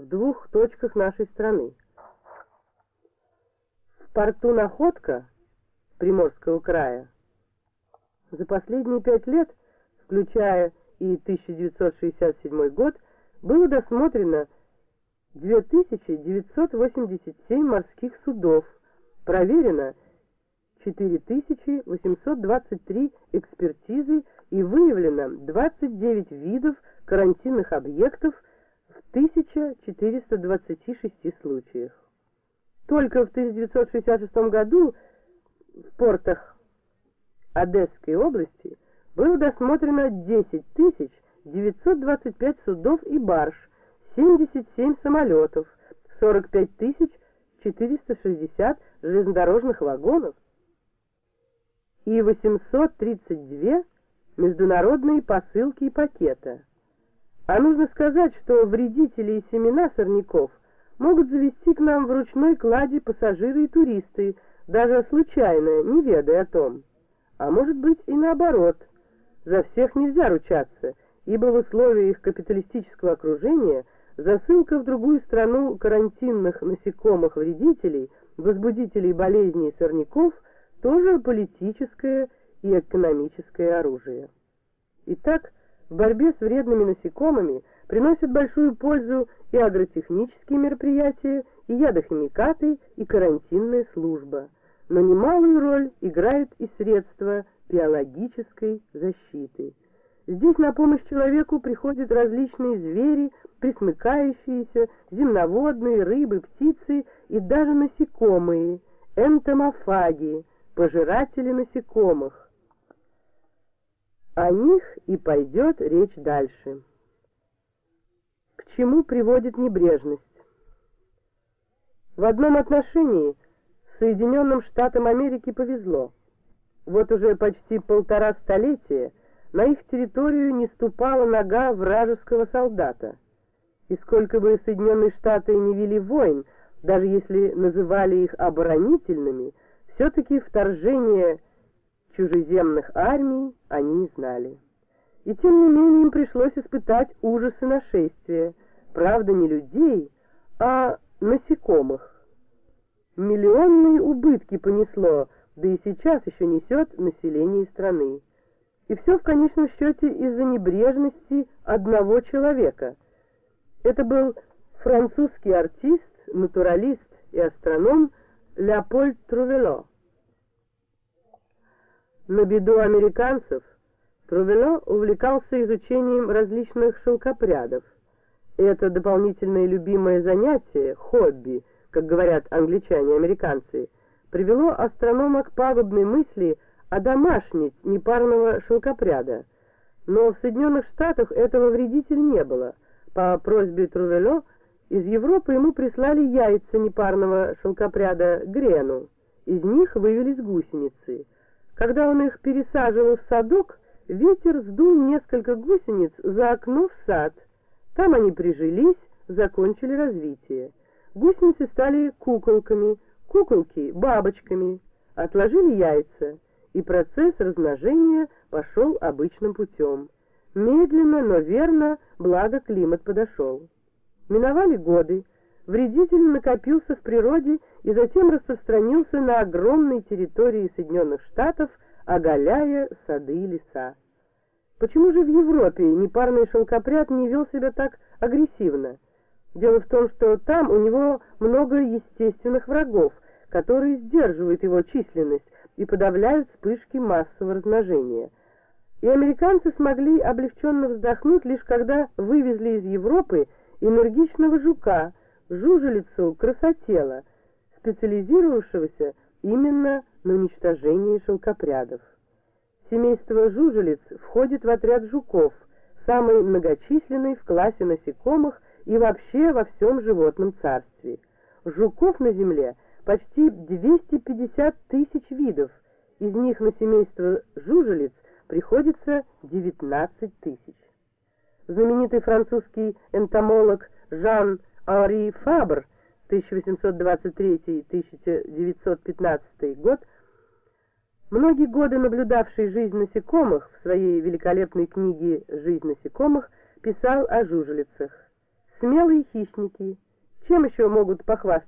в двух точках нашей страны. В порту Находка Приморского края за последние пять лет, включая и 1967 год, было досмотрено 2987 морских судов, проверено 4823 экспертизы и выявлено 29 видов карантинных объектов 1426 случаях. Только в 1966 году в портах Одесской области было досмотрено 10 925 судов и барж, 77 самолетов, 45 460 железнодорожных вагонов и 832 международные посылки и пакета. А нужно сказать, что вредители и семена сорняков могут завести к нам в ручной кладе пассажиры и туристы, даже случайно, не ведая о том. А может быть и наоборот. За всех нельзя ручаться, ибо в условиях капиталистического окружения засылка в другую страну карантинных насекомых-вредителей, возбудителей болезней сорняков тоже политическое и экономическое оружие. Итак, в борьбе с вредными насекомыми приносят большую пользу и агротехнические мероприятия, и ядохимикаты, и карантинная служба – но немалую роль играют и средства биологической защиты. Здесь на помощь человеку приходят различные звери, присмыкающиеся, земноводные, рыбы, птицы и даже насекомые, энтомофаги, пожиратели насекомых. О них и пойдет речь дальше. К чему приводит небрежность? В одном отношении – Соединенным Штатам Америки повезло. Вот уже почти полтора столетия на их территорию не ступала нога вражеского солдата. И сколько бы Соединенные Штаты не вели войн, даже если называли их оборонительными, все-таки вторжение чужеземных армий они не знали. И тем не менее им пришлось испытать ужасы нашествия, правда не людей, а насекомых. Миллионные убытки понесло, да и сейчас еще несет население страны. И все в конечном счете из-за небрежности одного человека. Это был французский артист, натуралист и астроном Леопольд Трувело. На беду американцев Трувело увлекался изучением различных шелкопрядов. Это дополнительное любимое занятие, хобби – как говорят англичане и американцы, привело астронома к пагубной мысли о домашней непарного шелкопряда. Но в Соединенных Штатах этого вредителя не было. По просьбе Трувело из Европы ему прислали яйца непарного шелкопряда Грену. Из них вывелись гусеницы. Когда он их пересаживал в садок, ветер сдул несколько гусениц за окно в сад. Там они прижились, закончили развитие. Гусеницы стали куколками, куколки — бабочками, отложили яйца, и процесс размножения пошел обычным путем. Медленно, но верно, благо климат подошел. Миновали годы, вредитель накопился в природе и затем распространился на огромной территории Соединенных Штатов, оголяя сады и леса. Почему же в Европе непарный шелкопряд не вел себя так агрессивно? Дело в том, что там у него много естественных врагов, которые сдерживают его численность и подавляют вспышки массового размножения. И американцы смогли облегченно вздохнуть, лишь когда вывезли из Европы энергичного жука, жужелицу красотела, специализировавшегося именно на уничтожении шелкопрядов. Семейство жужелиц входит в отряд жуков, самый многочисленный в классе насекомых и вообще во всем животном царстве. Жуков на Земле почти 250 тысяч видов, из них на семейство жужелиц приходится 19 тысяч. Знаменитый французский энтомолог Жан-Анри Фабр 1823-1915 год, многие годы наблюдавший жизнь насекомых в своей великолепной книге «Жизнь насекомых», писал о жужелицах. смелые хищники. Чем еще могут похвастаться?